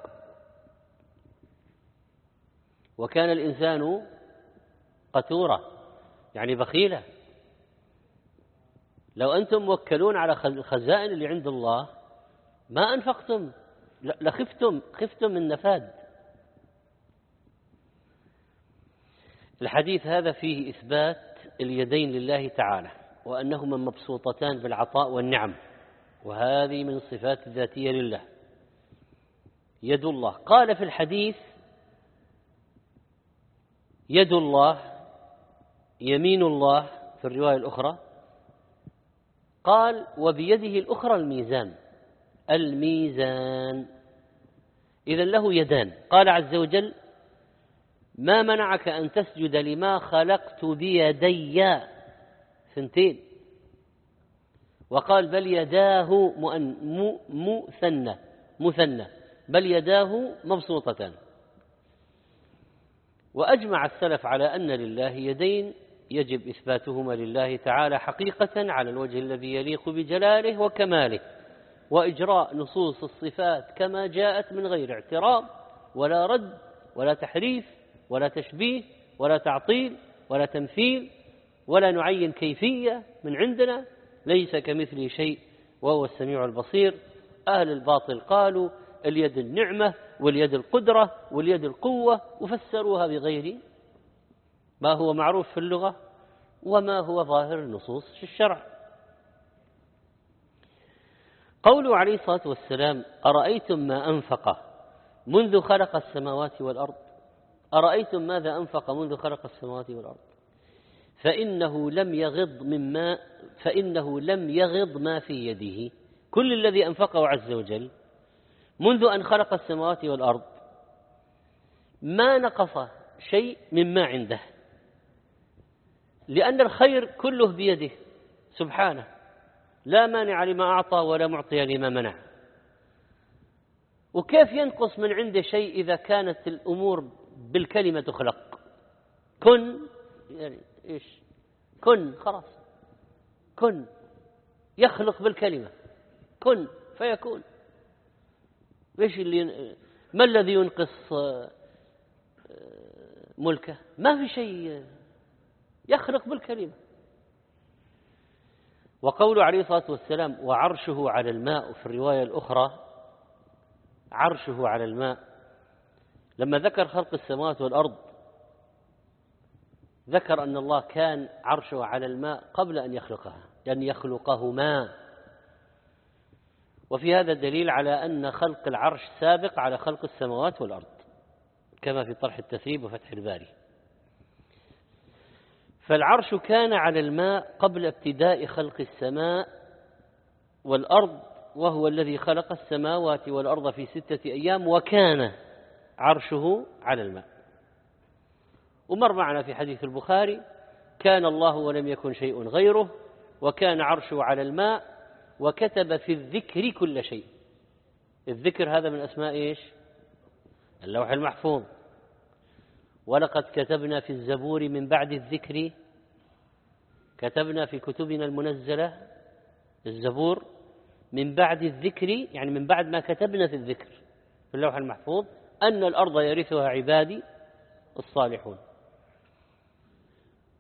وكان الإنسان قتورا يعني بخيلا لو أنتم موكلون على الخزائن اللي عند الله ما أنفقتم لخفتم خفتم من نفاد. الحديث هذا فيه إثبات اليدين لله تعالى وأنهما مبسوطتان بالعطاء والنعم وهذه من الصفات الذاتية لله. يد الله. قال في الحديث يد الله يمين الله في الرواية الأخرى قال وبيده الأخرى الميزان. الميزان. إذا له يدان. قال عز وجل ما منعك أن تسجد لما خلقت بيدي؟ ثنتين وقال بل يداه مثنى مثنى بل يداه مبسوطتان. وأجمع السلف على أن لله يدين يجب إثباتهما لله تعالى حقيقة على الوجه الذي يليق بجلاله وكماله وإجراء نصوص الصفات كما جاءت من غير اعتراض ولا رد ولا تحريف ولا تشبيه ولا تعطيل ولا تمثيل ولا نعين كيفية من عندنا ليس كمثله شيء وهو السميع البصير. أهل الباطل قالوا اليد النعمة واليد القدرة واليد القوة وفسروها بغير ما هو معروف في اللغة وما هو ظاهر النصوص في الشرع. قوله عليه الصلاة والسلام أرأيتم ما أنفق منذ خلق السماوات والأرض؟ أرأيتم ماذا أنفق منذ خلق السماوات والأرض؟ فإنه لم يغض مما فإنه لم يغض ما في يده. كل الذي أنفقه عز وجل منذ أن خلق السماوات والأرض ما نقص شيء مما عنده. لأن الخير كله بيده. سبحانه. لا مانع لما أعطى ولا معطي لما منع. وكيف ينقص من عنده شيء إذا كانت الأمور بالكلمة تخلق؟ كن يعني إيش؟ كن خلاص. كن. يخلق بالكلمة. كن فيكون. إيش اللي ما الذي ينقص آه، ملكه؟ ما في شيء يخلق بالكلمة. وقوله عليه الصلاة والسلام وعرشه على الماء في الرواية الأخرى عرشه على الماء لما ذكر خلق السماوات والأرض ذكر أن الله كان عرشه على الماء قبل أن يخلقها أن يخلقهما. وفي هذا دليل على أن خلق العرش سابق على خلق السماوات والأرض كما في طرح التثريب وفتح الباري. فالعرش كان على الماء قبل ابتداء خلق السماء والأرض وهو الذي خلق السماوات والأرض في ستة أيام وكان عرشه على الماء. ومر معنا في حديث البخاري كان الله ولم يكن شيء غيره وكان عرشه على الماء وكتب في الذكر كل شيء. الذكر هذا من أسماء إيش؟ اللوح المحفوظ. ولقد كتبنا في الزبور من بعد الذكر كتبنا في كتبنا المنزلة الزبور من بعد الذكر يعني من بعد ما كتبنا في الذكر في اللوح المحفوظ أن الأرض يرثها عبادي الصالحون.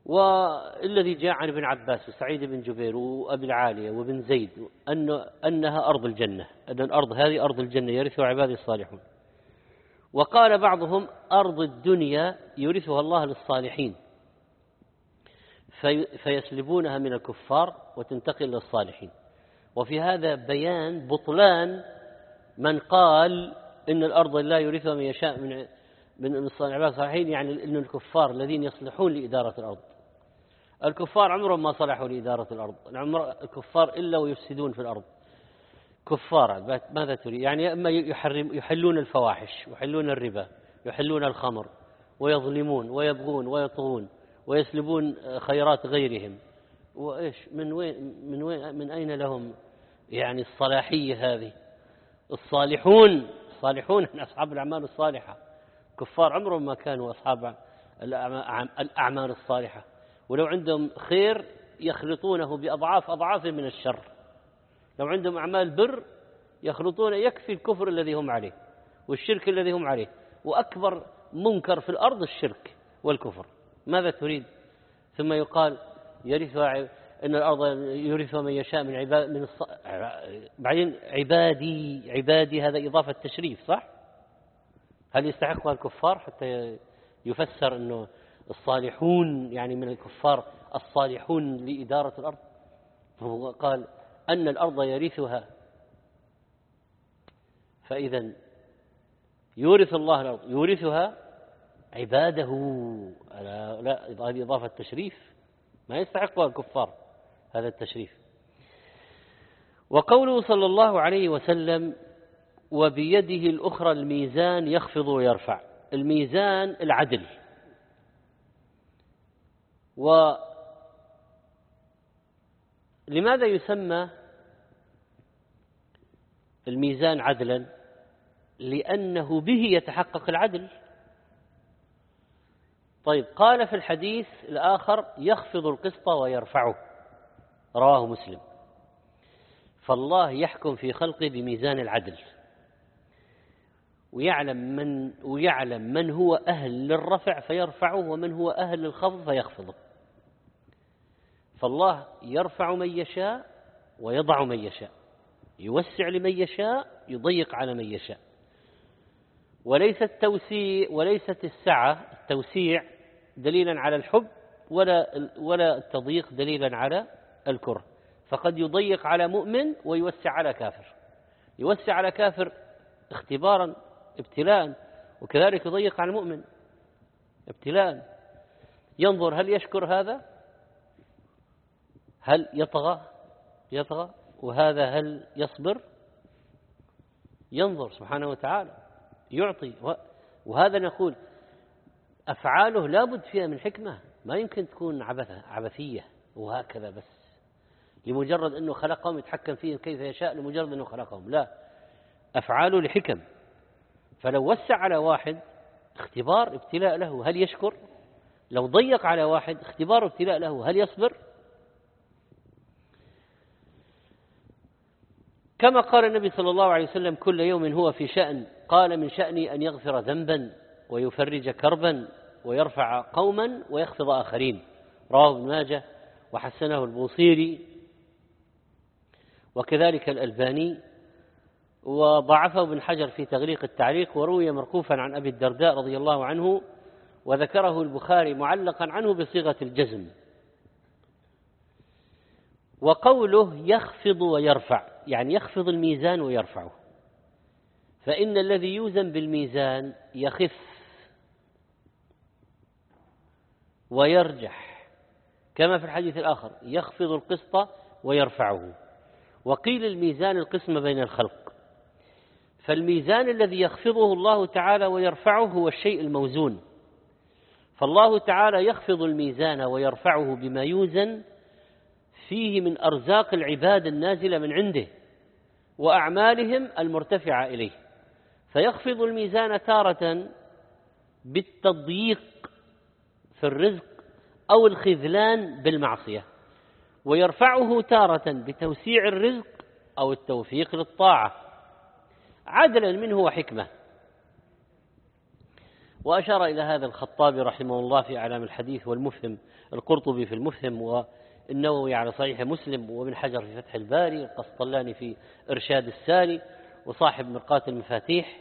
والذي جاء عن ابن عباس وسعيد بن جبير وأبي العالية وابن زيد أن أنها أرض الجنة أن الأرض هذه أرض الجنة يرثها عبادي الصالحون. وقال بعضهم أرض الدنيا يورثها الله للصالحين في فيسلبونها من الكفار وتنتقل للصالحين وفي هذا بيان بطلان من قال إن الأرض لا يورثها من يشاء من من الصالحين يعني أن الكفار الذين يصلحون لإدارة الأرض. الكفار عمرهم ما صلحوا لإدارة الأرض الكفار إلا ويفسدون في الأرض. كفار ماذا تريد؟ يعني إما يحرم يحلون الفواحش يحلون الربا يحلون الخمر ويظلمون ويبغون ويطغون ويسلبون خيرات غيرهم. وإيش؟ من وين من وين من أين لهم يعني الصلاحية هذه؟ الصالحون الصالحون (laughs) أصحاب الأعمال الصالحة. كفار عمرهم ما كانوا أصحاب الأعمال الصالحة. ولو عندهم خير يخلطونه بأضعاف أضعاف من الشر. لو عندهم أعمال بر يخلطون يكفي الكفر الذي هم عليه والشرك الذي هم عليه وأكبر منكر في الأرض الشرك والكفر ماذا تريد ثم يقال يرثها إن الأرض يورثها من يشاء من عباد من الص... بعدين عبادي عبادي هذا إضافة تشريف صح؟ هل يستحقها الكفار حتى يفسر إنه الصالحون يعني من الكفار الصالحون لإدارة الأرض؟ فهو قال أن الأرض يرثها. فإذا يورث الله الأرض يورثها عباده. لا هذه إضافة تشريف. ما يستحقها الكفار هذا التشريف. وقوله صلى الله عليه وسلم وبيده الأخرى الميزان يخفض ويرفع. الميزان العدل. ولماذا يسمى الميزان عدلا لأنه به يتحقق العدل. طيب قال في الحديث الآخر يخفض القسط ويرفعه. رواه مسلم. فالله يحكم في خلقه بميزان العدل. ويعلم من ويعلم من هو أهل للرفع فيرفعه ومن هو أهل للخفض فيخفضه. فالله يرفع من يشاء ويضع من يشاء. يوسع لمن يشاء يضيق على من يشاء. وليس التوسيع وليست السعة التوسيع دليلا على الحب ولا ولا التضييق دليلا على الكره. فقد يضيق على مؤمن ويوسع على كافر. يوسع على كافر اختبارا ابتلاء وكذلك يضيق على المؤمن ابتلاء. ينظر هل يشكر هذا؟ هل يطغى؟ يطغى؟ وهذا هل يصبر؟ ينظر سبحانه وتعالى يعطي. وهذا نقول أفعاله لابد فيها من حكمة. ما يمكن تكون عبثة عبثية وهكذا بس. لمجرد أنه خلقهم يتحكم فيهم كيف يشاء لمجرد أنه خلقهم. لا. أفعاله لحكم. فلو وسع على واحد اختبار ابتلاء له هل يشكر؟ لو ضيق على واحد اختبار ابتلاء له هل يصبر؟ كما قال النبي صلى الله عليه وسلم كل يوم هو في شأن قال من شأني أن يغفر ذنبا ويفرج كربا ويرفع قوما ويخفض آخرين. رواه ابن ماجه وحسنه البوصيري وكذلك الألباني. وضعفه ابن حجر في تغليق التعليق وروي مرقوفا عن أبي الدرداء رضي الله عنه وذكره البخاري معلقا عنه بصيغة الجزم. وقوله يخفض ويرفع يعني يخفض الميزان ويرفعه. فإن الذي يوزن بالميزان يخف ويرجح. كما في الحديث الآخر يخفض القسط ويرفعه. وقيل الميزان القسم بين الخلق. فالميزان الذي يخفضه الله تعالى ويرفعه هو الشيء الموزون. فالله تعالى يخفض الميزان ويرفعه بما يوزن فيه من أرزاق العباد النازلة من عنده وأعمالهم المرتفعة إليه. فيخفض الميزان تارة بالتضييق في الرزق أو الخذلان بالمعصية ويرفعه تارة بتوسيع الرزق أو التوفيق للطاعة. عدلا منه وحكمة. وأشار إلى هذا الخطابي رحمه الله في أعلام الحديث والمفهم القرطبي في المفهم والنووي على صحيح مسلم وابن حجر في فتح الباري القسطلاني في إرشاد السالي وصاحب مرقاة المفاتيح.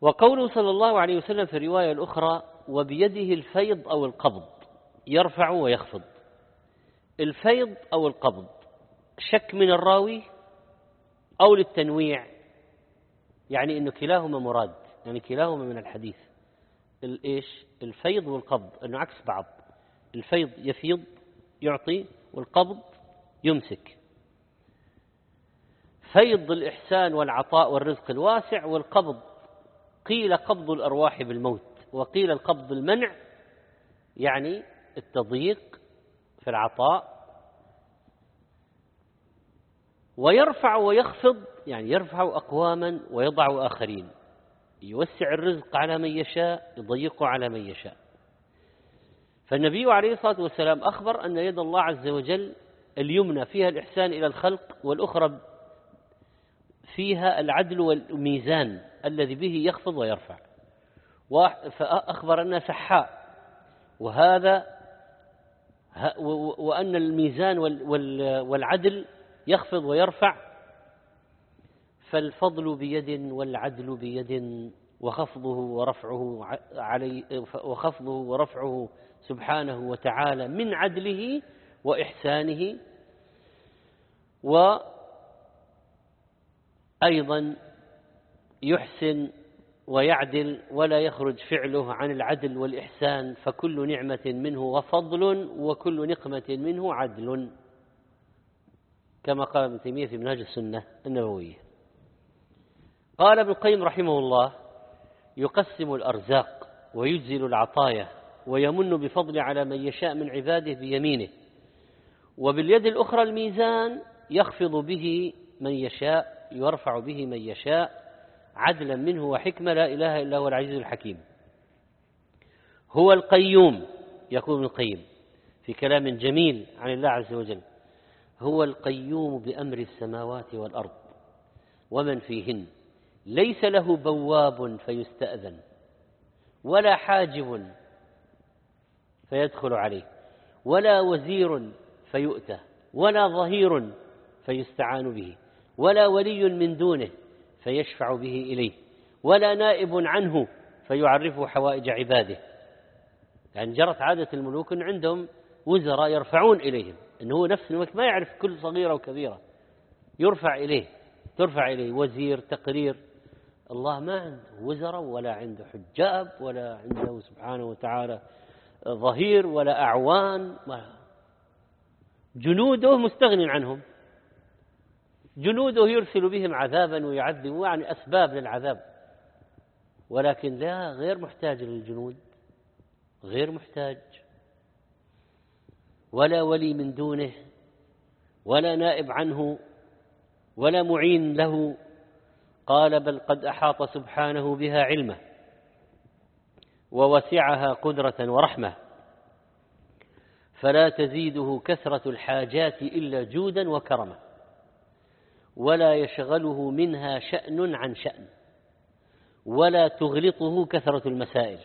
وقوله صلى الله عليه وسلم في الرواية الأخرى وبيده الفيض أو القبض يرفع ويخفض. الفيض أو القبض شك من الراوي أو للتنويع؟ يعني أنه كلاهما مراد يعني كلاهما من الحديث. الإيش الفيض والقبض أنه عكس بعض. الفيض يفيض يعطي والقبض يمسك. فيض الإحسان والعطاء والرزق الواسع والقبض قيل قبض الأرواح بالموت وقيل القبض المنع يعني التضييق في العطاء. ويرفع ويخفض يعني يرفع أقواما ويضع آخرين يوسع الرزق على من يشاء يضيقه على من يشاء. فالنبي عليه الصلاة والسلام أخبر أن يد الله عز وجل اليمنى فيها الإحسان إلى الخلق والأخرى فيها العدل والميزان الذي به يخفض ويرفع. فأخبر أنها سحاء. وهذا وأن الميزان والعدل يخفض ويرفع. فالفضل بيد والعدل بيد وخفضه ورفعه علي وخفضه ورفعه سبحانه وتعالى من عدله وإحسانه وأيضا يحسن ويعدل ولا يخرج فعله عن العدل والإحسان فكل نعمة منه وفضل وكل نقمة منه عدل كما قال ابن تيمية في منهج السنة النبوية. قال ابن القيم رحمه الله يقسم الأرزاق ويجزل العطايا ويمن بفضل على من يشاء من عباده بيمينه. وباليد الأخرى الميزان يخفض به من يشاء يرفع به من يشاء عدلا منه وحكمة لا إله إلا هو العزيز الحكيم. هو القيوم يقول ابن القيم في كلام جميل عن الله عز وجل هو القيوم بأمر السماوات والأرض ومن فيهن. ليس له بواب فيستأذن ولا حاجب فيدخل عليه. ولا وزير فيؤتى ولا ظهير فيستعان به ولا ولي من دونه فيشفع به إليه ولا نائب عنه فيعرفه حوائج عباده. يعني جرت عادة الملوك أن عندهم وزراء يرفعون إليهم أنه هو نفس الملك ما يعرف كل صغيرة وكبيرة يرفع إليه ترفع إليه وزير تقرير. الله ما عنده وزراء ولا عنده حجاب ولا عنده سبحانه وتعالى ظهير ولا أعوان جنوده مستغن عنهم. جنوده يرسل بهم عذابا ويعذب يعني أسباب للعذاب. ولكن لا غير محتاج للجنود. غير محتاج. ولا ولي من دونه ولا نائب عنه ولا معين له. قال بل قد أحاط سبحانه بها علمه. ووسعها قدرة ورحمة. فلا تزيده كثرة الحاجات إلا جودا وكرما. ولا يشغله منها شأن عن شأن. ولا تغلطه كثرة المسائل.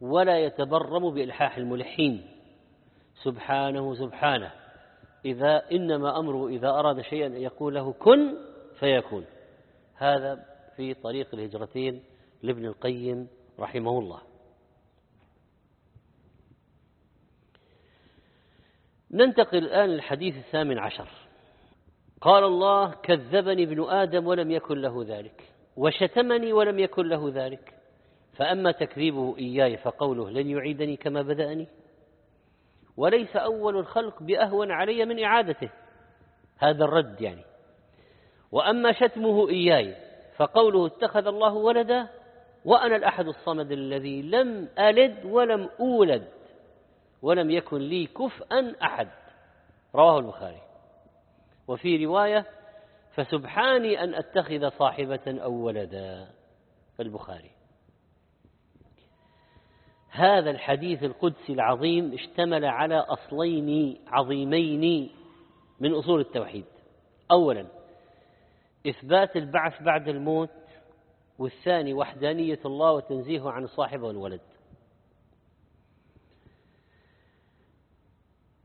ولا يتبرم بإلحاح الملحين. سبحانه سبحانه. إذا إنما أمره إذا أراد شيئا أن يقول له كن فيكون. هذا في طريق الهجرتين لابن القيم رحمه الله. ننتقل الآن للحديث الثامن عشر. قال الله كذبني ابن آدم ولم يكن له ذلك وشتمني ولم يكن له ذلك فأما تكذيبه إياي فقوله لن يعيدني كما بدأني وليس أول الخلق بأهون علي من إعادته. هذا الرد يعني. وأما شتمه إياي فقوله اتخذ الله ولدا وأنا الأحد الصمد الذي لم ألد ولم أولد ولم يكن لي كفءا أحد. رواه البخاري. وفي رواية فسبحاني أن أتخذ صاحبة أو ولدا. البخاري هذا الحديث القدسي العظيم اشتمل على أصلين عظيمين من أصول التوحيد. أولا إثبات البعث بعد الموت والثاني وحدانية الله وتنزيهه عن الصاحب والولد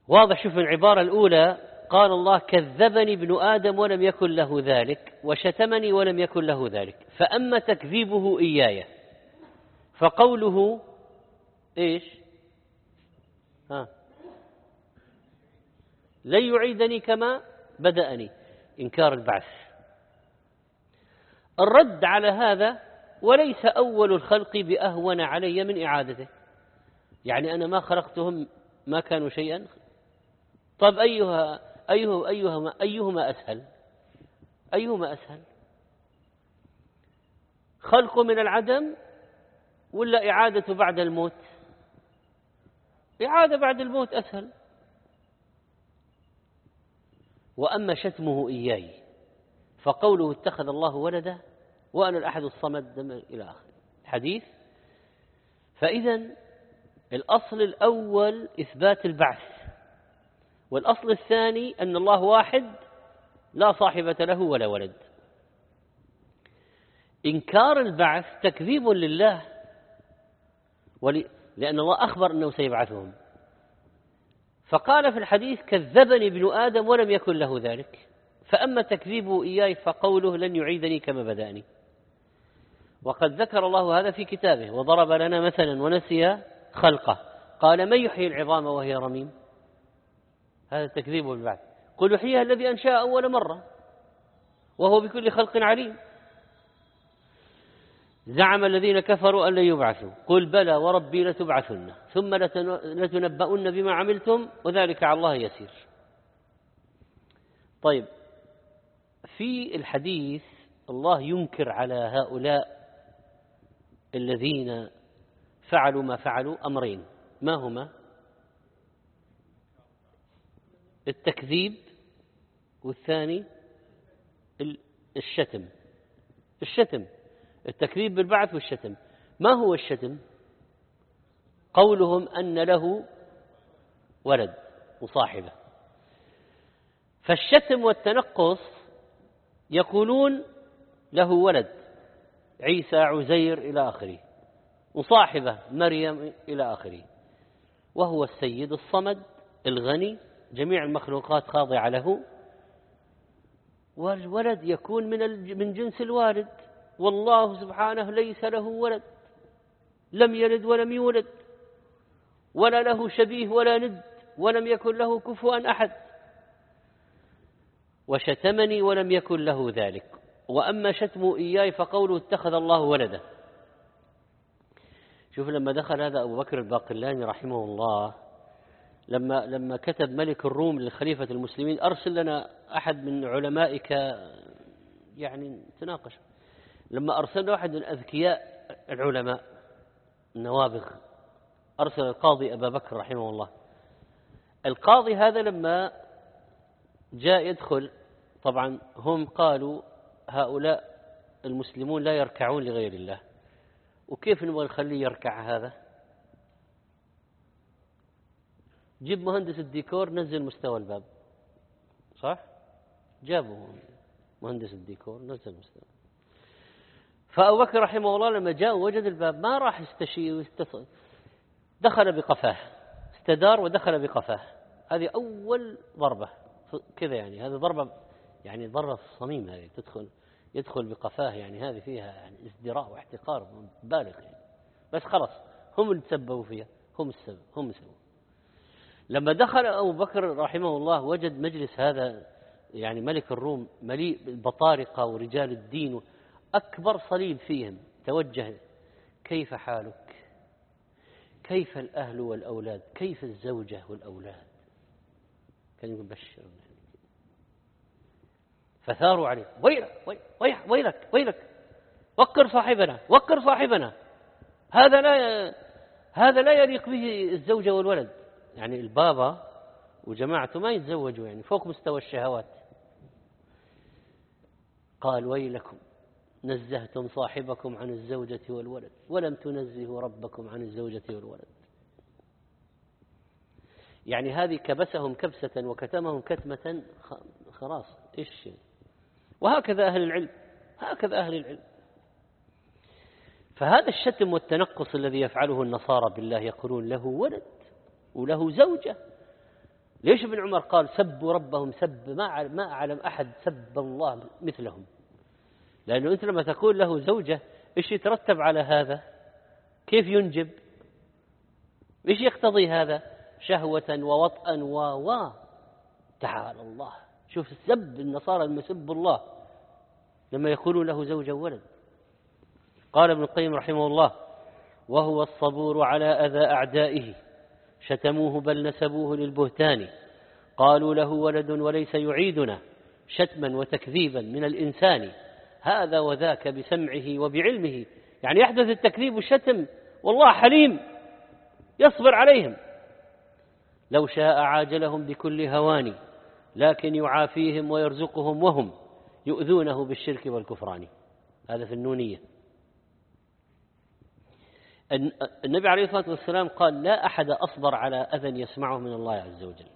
واضح شوف العبارة الأولى قال الله كذبني ابن آدم ولم يكن له ذلك وشتمني ولم يكن له ذلك فأما تكذيبه إياي. فقوله إيش؟ ها. لن يعيدني كما بدأني. إنكار البعث. الرد على هذا وليس أول الخلق بأهون علي من إعادته. يعني أنا ما خلقتهم ما كانوا شيئا. طب أيها أيها أيهما أيهما أسهل؟ أيهما أسهل؟ خلق من العدم ولا إعادة بعد الموت؟ إعادة بعد الموت أسهل. وأما شتمه إياي. فقوله اتخذ الله ولدا وأنا الأحد الصمد إلى آخره. الحديث فإذا الأصل الأول إثبات البعث. والأصل الثاني أن الله واحد لا صاحبة له ولا ولد. إنكار البعث تكذيب لله. ولي لأن الله أخبر أنه سيبعثهم. فقال في الحديث كذبني ابن آدم ولم يكن له ذلك. فأما تكذيبه إياي فقوله لن يعيدني كما بدأني. وقد ذكر الله هذا في كتابه وضرب لنا مثلا ونسي خلقه. قال من يحيي العظام وهي رميم؟ هذا تكذيب بالبعث قل يحييها الذي أنشأ أول مرة وهو بكل خلق عليم. زعم الذين كفروا أن لن يبعثوا. قل بلى وربي لتبعثن ثم لتنبؤن بما عملتم وذلك على الله يسير. طيب في الحديث الله ينكر على هؤلاء الذين فعلوا ما فعلوا أمرين. ما هما؟ التكذيب والثاني الشتم. الشتم. التكذيب بالبعث والشتم. ما هو الشتم؟ قولهم أن له ولد وصاحبة. فالشتم والتنقص يقولون له ولد عيسى عزير إلى آخره وصاحبة مريم إلى آخره وهو السيد الصمد الغني جميع المخلوقات خاضعة له والولد يكون من من جنس الوالد والله سبحانه ليس له ولد لم يلد ولم يولد ولا له شبيه ولا ند ولم يكن له كفوا أحد. وشتمني ولم يكن له ذلك. وأما شتم إياي فقوله اتخذ الله ولدا. شوف لما دخل هذا أبو بكر الباقلاني رحمه الله لما لما كتب ملك الروم لخليفة المسلمين أرسل لنا أحد من علمائك يعني تناقش. لما أرسلنا واحد من أذكياء العلماء النوابغ أرسل القاضي أبا بكر رحمه الله. القاضي هذا لما جاء يدخل. طبعا هم قالوا هؤلاء المسلمون لا يركعون لغير الله. وكيف نبغى نخليه يركع هذا؟ جيب مهندس الديكور نزل مستوى الباب. صح؟ جابوا مهندس الديكور نزل مستوى. فأبو بكر رحمه الله لما جاء وجد الباب ما راح يستشي ويستصل دخل بقفاه استدار ودخل بقفاه. هذه أول ضربة. كذا يعني هذه ضربة يعني ضربة الصميم هذه تدخل يدخل بقفاه يعني هذه فيها يعني ازدراء واحتقار بالغ يعني. بس خلاص هم اللي تسببوا فيها هم السبب هم السبب. لما دخل أبو بكر رحمه الله وجد مجلس هذا يعني ملك الروم مليء بالبطارقة ورجال الدين أكبر صليب فيهم توجه كيف حالك؟ كيف الأهل والأولاد؟ كيف الزوجة والأولاد؟ كان يقول بشر فثاروا عليه ويلك ويلك ويلك ويلك. وقر صاحبنا وقر صاحبنا. هذا لا هذا لا يليق به الزوجة والولد. يعني البابا وجماعته ما يتزوجوا يعني فوق مستوى الشهوات. قال ويلكم نزهتم صاحبكم عن الزوجة والولد ولم تنزهوا ربكم عن الزوجة والولد. يعني هذه كبسهم كبسة وكتمهم كتمة خلاص إيش؟ وهكذا أهل العلم هكذا أهل العلم. فهذا الشتم والتنقص الذي يفعله النصارى بالله يقولون له ولد وله زوجة. ليش ابن عمر قال سبوا ربهم سب ما ما أعلم أحد سب الله مثلهم. لأنه أنت لما تقول له زوجة إيش يترتب على هذا؟ كيف ينجب؟ إيش يقتضي هذا؟ شهوة ووطئا و و تعالى الله. شوف السب النصارى لما يسبوا الله لما يقولون له زوجة ولد قال ابن القيم رحمه الله وهو الصبور على أذى أعدائه شتموه بل نسبوه للبهتان. قالوا له ولد وليس يعيدنا شتما وتكذيبا من الإنسان. هذا وذاك بسمعه وبعلمه. يعني يحدث التكذيب والشتم والله حليم يصبر عليهم. لو شاء عاجلهم بكل هوان. لكن يعافيهم ويرزقهم وهم يؤذونه بالشرك والكفران. هذا في النونية. النبي عليه الصلاة والسلام قال لا أحد أصبر على أذى يسمعه من الله عز وجل.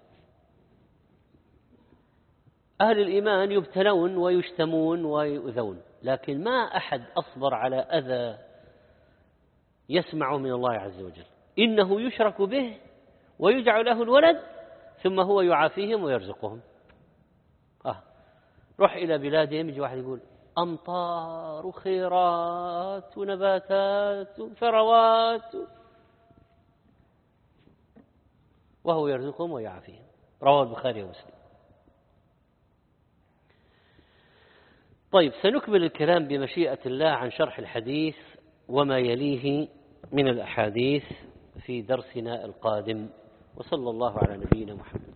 أهل الإيمان يبتلون ويشتمون ويؤذون لكن ما أحد أصبر على أذى يسمعه من الله عز وجل. إنه يشرك به ويجعل له الولد ثم هو يعافيهم ويرزقهم. روح إلى بلادهم يجي واحد يقول أمطار وخيرات ونباتات وثروات وهو يرزقهم ويعافيهم. رواه البخاري ومسلم. طيب سنكمل الكلام بمشيئة الله عن شرح الحديث وما يليه من الأحاديث في درسنا القادم. وصلى الله على نبينا محمد.